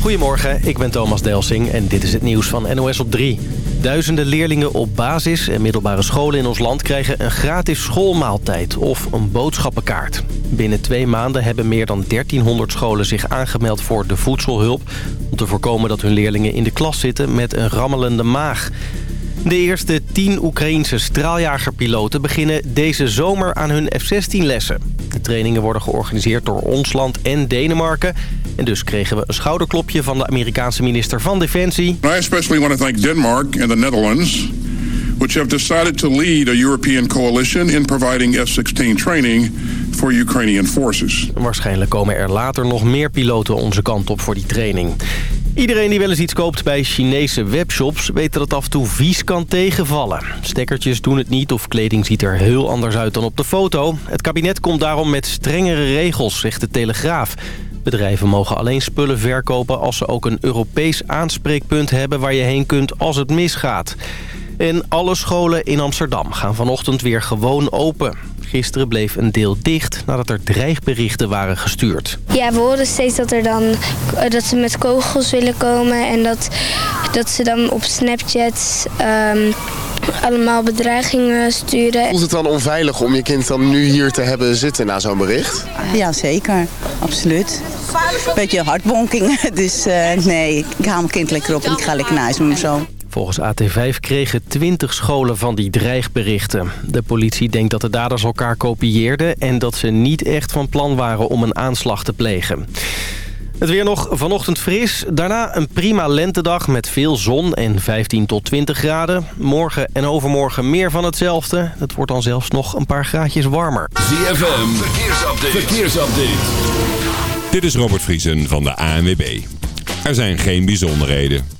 Goedemorgen, ik ben Thomas Delsing en dit is het nieuws van NOS op 3. Duizenden leerlingen op basis- en middelbare scholen in ons land... krijgen een gratis schoolmaaltijd of een boodschappenkaart. Binnen twee maanden hebben meer dan 1300 scholen zich aangemeld voor de voedselhulp... om te voorkomen dat hun leerlingen in de klas zitten met een rammelende maag. De eerste 10 Oekraïense straaljagerpiloten beginnen deze zomer aan hun F-16-lessen. De trainingen worden georganiseerd door ons land en Denemarken. En dus kregen we een schouderklopje van de Amerikaanse minister van Defensie. I especially want to thank Denmark and the Netherlands... which have decided to lead a European coalition in providing F-16 training for Ukrainian forces. Waarschijnlijk komen er later nog meer piloten onze kant op voor die training. Iedereen die wel eens iets koopt bij Chinese webshops... weet dat het af en toe vies kan tegenvallen. Stekkertjes doen het niet of kleding ziet er heel anders uit dan op de foto. Het kabinet komt daarom met strengere regels, zegt de Telegraaf. Bedrijven mogen alleen spullen verkopen als ze ook een Europees aanspreekpunt hebben... waar je heen kunt als het misgaat. En alle scholen in Amsterdam gaan vanochtend weer gewoon open. Gisteren bleef een deel dicht nadat er dreigberichten waren gestuurd. Ja, we horen steeds dat, er dan, dat ze met kogels willen komen en dat, dat ze dan op Snapchat um, allemaal bedreigingen sturen. Voelt het dan onveilig om je kind dan nu hier te hebben zitten na zo'n bericht? Ja, zeker. Absoluut. Beetje hartbonking. Dus uh, nee, ik haal mijn kind lekker op en ik ga lekker naar huis met mijn zoon. Volgens AT5 kregen 20 scholen van die dreigberichten. De politie denkt dat de daders elkaar kopieerden... en dat ze niet echt van plan waren om een aanslag te plegen. Het weer nog vanochtend fris. Daarna een prima lentedag met veel zon en 15 tot 20 graden. Morgen en overmorgen meer van hetzelfde. Het wordt dan zelfs nog een paar graadjes warmer. ZFM, verkeersupdate. verkeersupdate. Dit is Robert Vriesen van de ANWB. Er zijn geen bijzonderheden.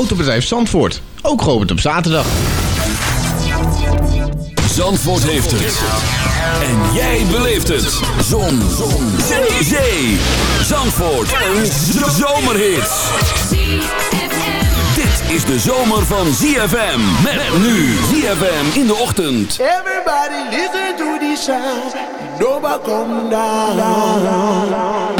Autobedrijf Zandvoort. Ook geopend op zaterdag. Zandvoort heeft het. En jij beleeft het. Zon. Zon. Zee. Zee. Zandvoort. Een zomerhit. Dit is de zomer van ZFM. Met nu ZFM in de ochtend. Everybody listen to the sound. Nobody come down.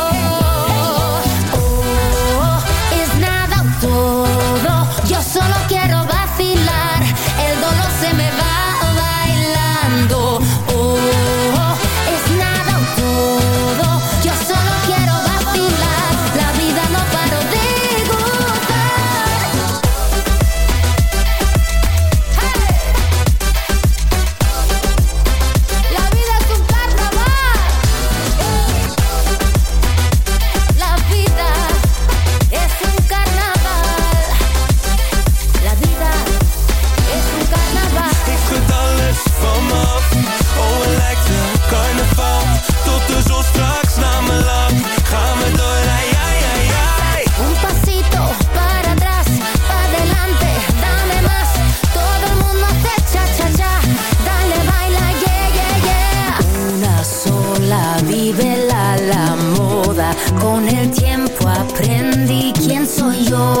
no.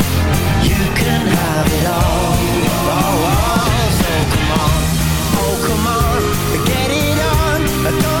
Have it all. Oh, oh, so come on. Oh, come on. Get it on.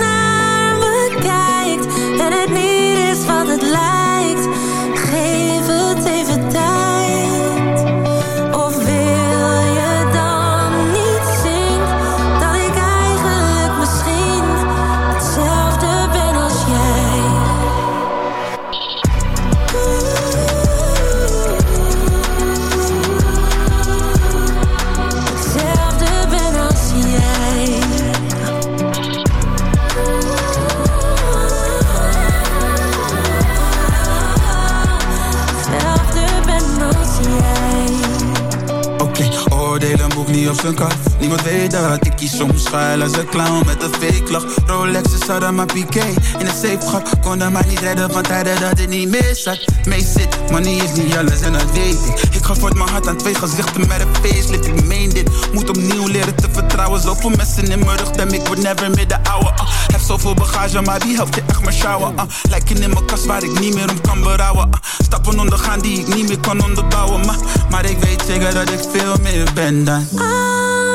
Niemand weet dat ik kies soms schuil als een clown met een fake lach. Rolex is hadden maar piqué in een safe gat. Kon hem maar niet redden van tijden dat het niet meer zat. Mee zit, money is niet alles en dat weet ik. Ik ga voort mijn hart aan twee gezichten met een facelift. Ik meen dit, moet opnieuw leren te vertrouwen. Zoveel mensen in mijn rug, dem ik word never meer de ouwe. ah. heb zoveel bagage, maar wie helpt je echt maar sjouwen? ah. Lijken in mijn kast waar ik niet meer om kan berouwen. ah. Stappen ondergaan die ik niet meer kan onderbouwen. Maar, maar ik weet zeker dat ik veel meer ben dan.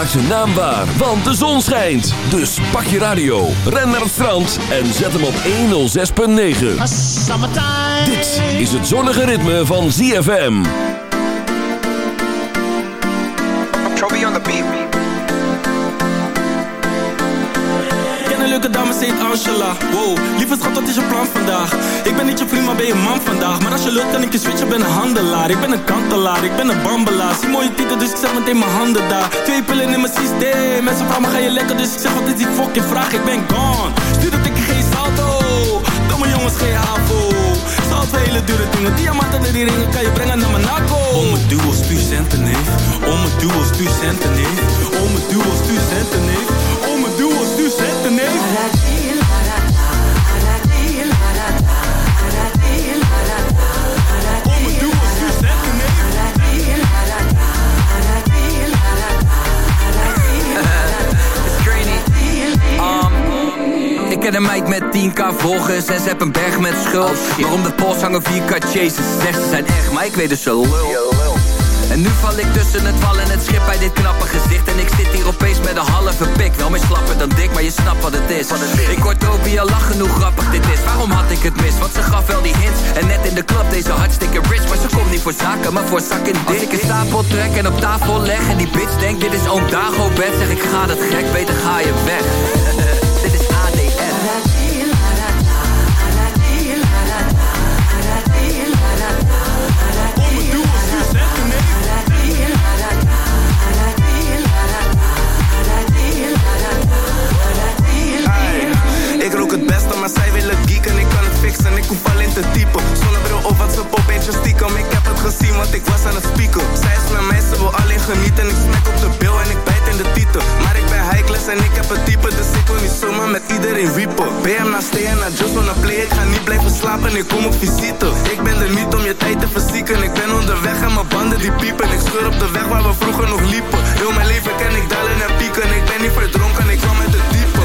ZFM maakt zijn naam waar, want de zon schijnt. Dus pak je radio, ren naar het strand en zet hem op 106.9. Dit is het zonnige ritme van ZFM. Trophy on the beat. Leuke dame, ze heet Angela. Wow, lieve schat, wat is je plan vandaag? Ik ben niet je vriend, maar ben je man vandaag? Maar als je lukt, kan ik je switchen, ben een handelaar. Ik ben een kantelaar, ik ben een bambelaar. Zie mooie titel, dus ik zet meteen mijn handen daar. Twee pillen in mijn systeem Mensen vragen me, ga je lekker? Dus ik zeg, wat is die fucking vraag? Ik ben gone. Stuur dat ik geen salto. Domme jongens, geen havo. Zout hele dure dingen. Diamanten en die ringen kan je brengen naar Monaco Om het duo, stuur centen, neef Om het duo, stuur centen, neef Om het duo, stuur centen, neef Om het duo, ken een meid met 10k volgers. En ze heeft een berg met schuld. Waarom de pols hangen 4k chases Zegt ze zijn echt, maar ik weet dus ze lul En nu val ik tussen het wal en het schip bij dit knappe gezicht. En ik zit hier opeens met een halve pik. Wel meer slapper dan dik, maar je snapt wat het is. Ik hoor Toby al lachen hoe grappig dit is. Waarom had ik het mis? Want ze gaf wel die hints. En net in de klap deze hartstikke rich. Maar ze komt niet voor zaken, maar voor zak in dik. Als ik een stapel trek en op tafel leg En die bitch denkt dit is oom Dago bed Zeg ik ga dat gek, beter ga je weg hoef alleen te typen Zonnebril op, wat ze pop, stiekem. Ik heb het gezien, want ik was aan het spieken. Zij is naar mij, ze wil alleen genieten. Ik smek op de bil en ik bijt in de titel. Maar ik ben class en ik heb het type Dus ik wil niet zomaar met iedereen wiepen. BM naar stay naar just wanna play. Ik ga niet blijven slapen, ik kom op visite. Ik ben er niet om je tijd te verzieken. Ik ben onderweg en mijn banden die piepen. Ik scheur op de weg waar we vroeger nog liepen. Heel mijn leven ken ik dalen en pieken. Ik ben niet verdronken, ik kwam met de diepe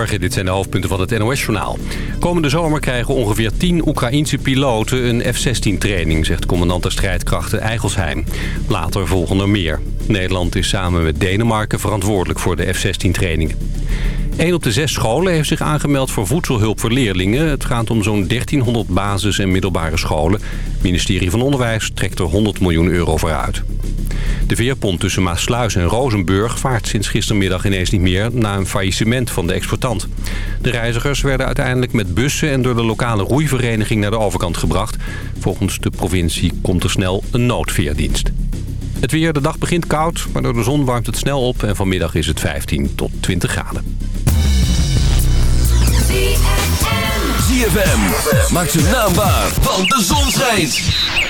Dit zijn de hoofdpunten van het NOS-journaal. Komende zomer krijgen ongeveer 10 Oekraïense piloten een F-16-training... zegt commandant der strijdkrachten Eigelsheim. Later volgen er meer. Nederland is samen met Denemarken verantwoordelijk voor de F-16-trainingen. Een op de zes scholen heeft zich aangemeld voor voedselhulp voor leerlingen. Het gaat om zo'n 1300 basis- en middelbare scholen. Het ministerie van Onderwijs trekt er 100 miljoen euro voor uit. De veerpont tussen Maasluis en Rozenburg vaart sinds gistermiddag ineens niet meer... na een faillissement van de exportant. De reizigers werden uiteindelijk met bussen en door de lokale roeivereniging naar de overkant gebracht. Volgens de provincie komt er snel een noodveerdienst. Het weer, de dag begint koud, maar door de zon warmt het snel op... en vanmiddag is het 15 tot 20 graden. ZFM maakt zijn naam waar, want de zon schijnt.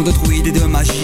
monde d'autrui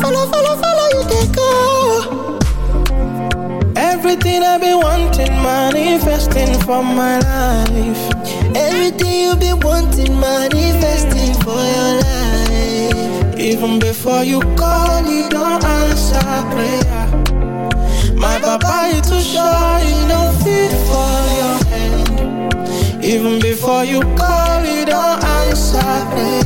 follow, follow, follow you they go. Everything I've been wanting, manifesting for my life. Everything you've been wanting, manifesting for your life. Even before you call, you don't answer prayer. My papa is too shy, he no fit for your hand. Even before you call, you don't answer prayer.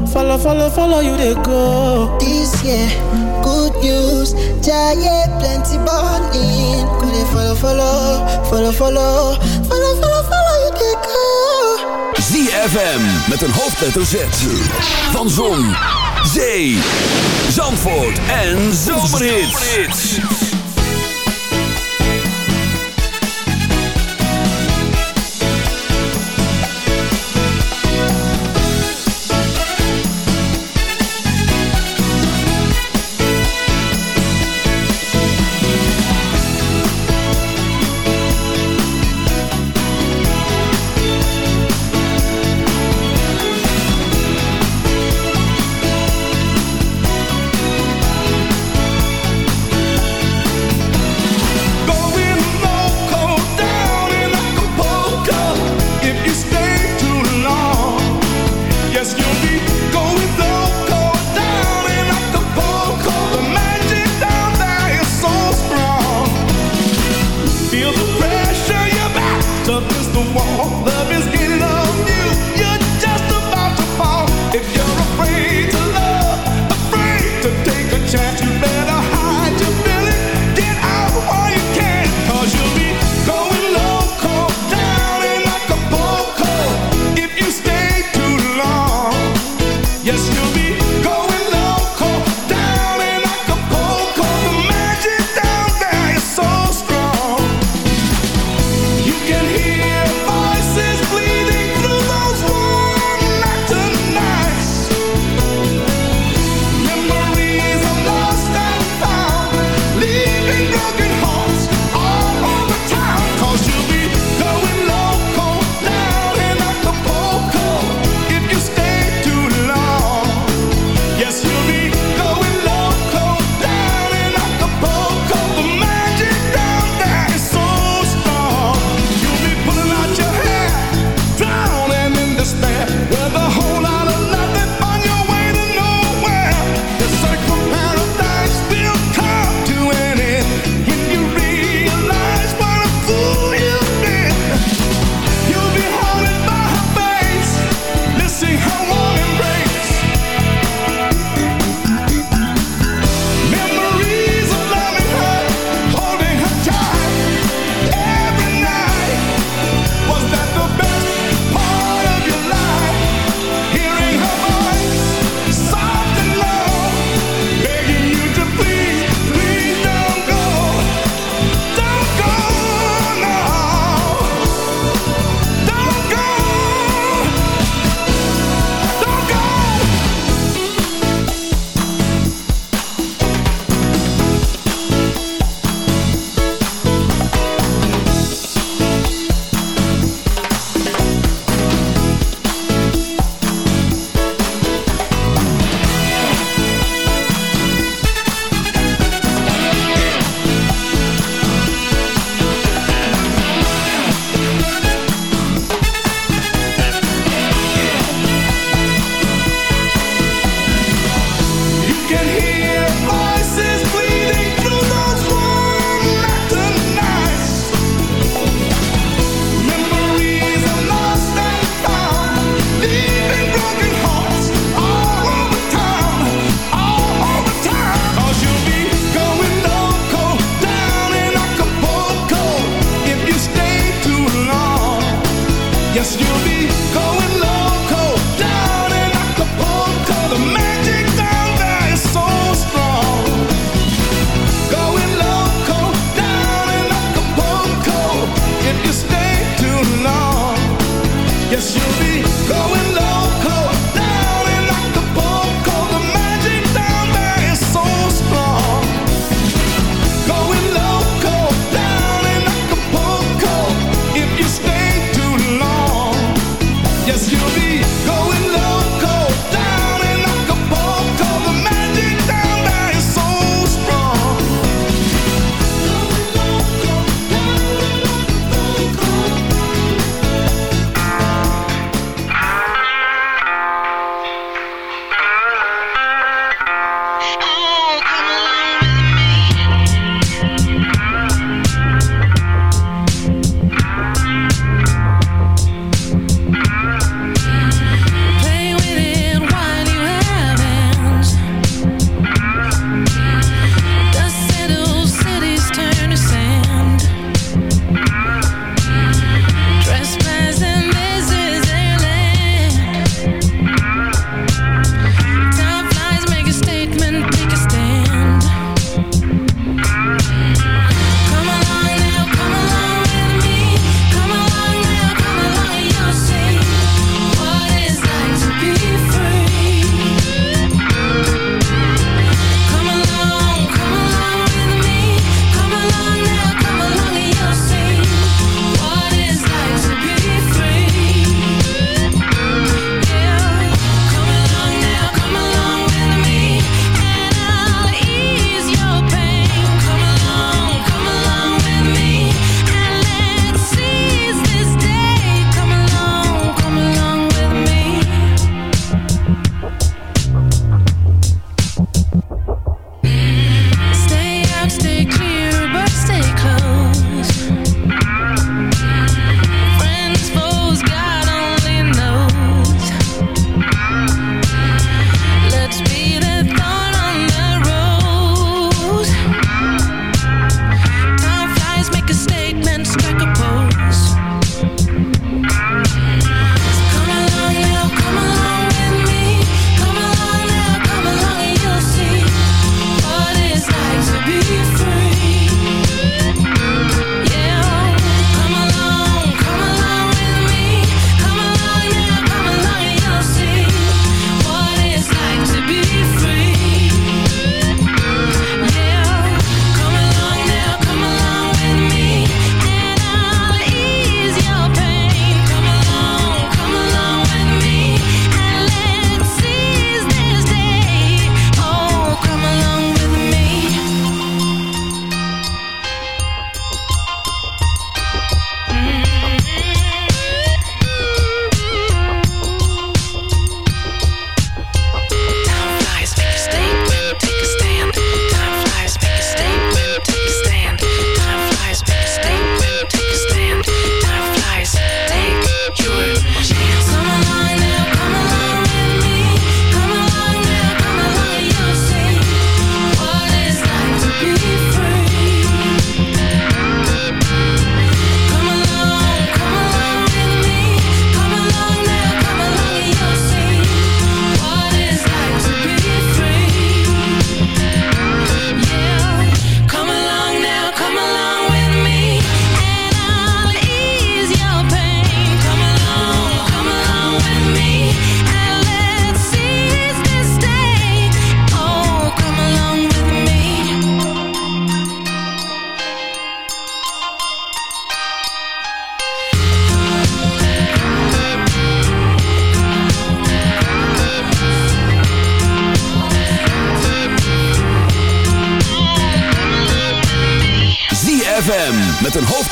follow, follow, follow you they go. This year, good news, giant plenty balling. Go they follow, follow, follow, follow, follow, follow, follow you they go. ZFM met een hoofdletter Z. Van Zon, Zee, Zandvoort en Zomerhits.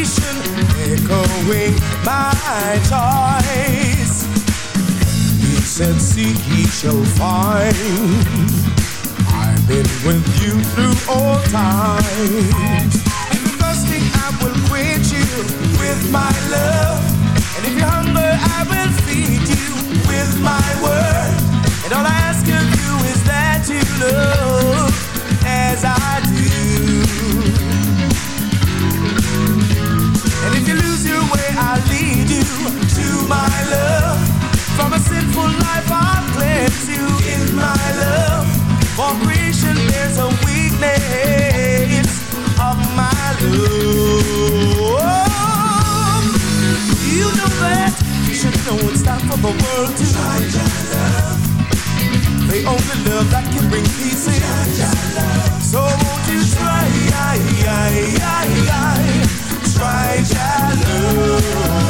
Temptation, echoing my choice. He said, Seek, ye shall find. I've been with you through all times. If you're thirsty, I will quench you with my love. And if you're hungry, I will feed you with my word. And all I ask of you is that you love as I do. My love. From a sinful life, I'll cleanse you in my love. For creation bears a weakness of my love. You know that you should know it's time for the world to love. Only love that can bring peace in. So won't you try, try your love,